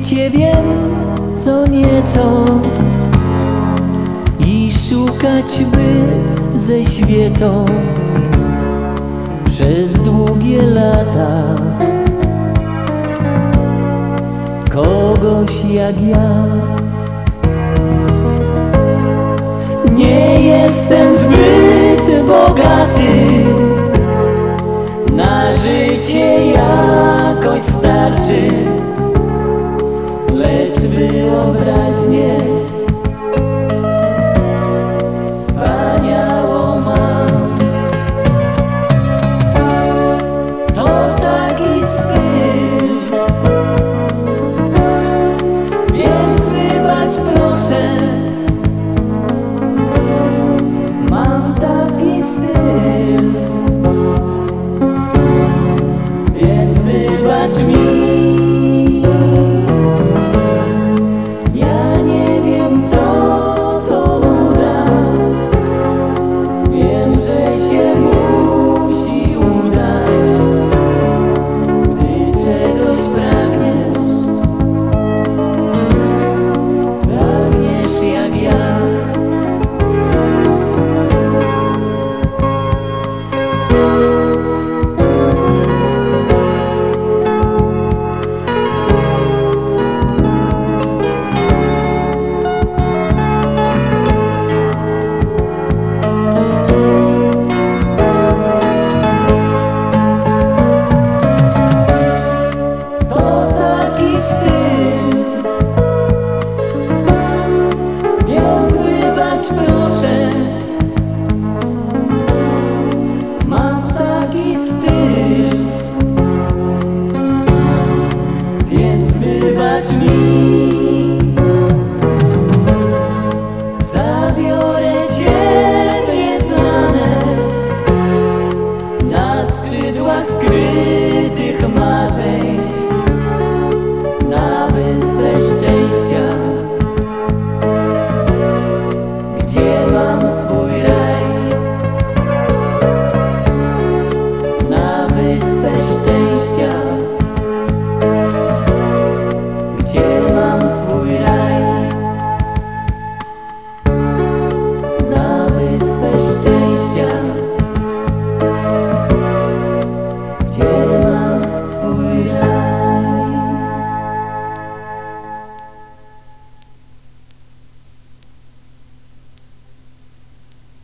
Świecie wiem co nieco. I szukać by ze świecą Przez długie lata Kogoś jak ja. Nie jestem zbyt bogaty Na życie jakoś starczy wyobraźnię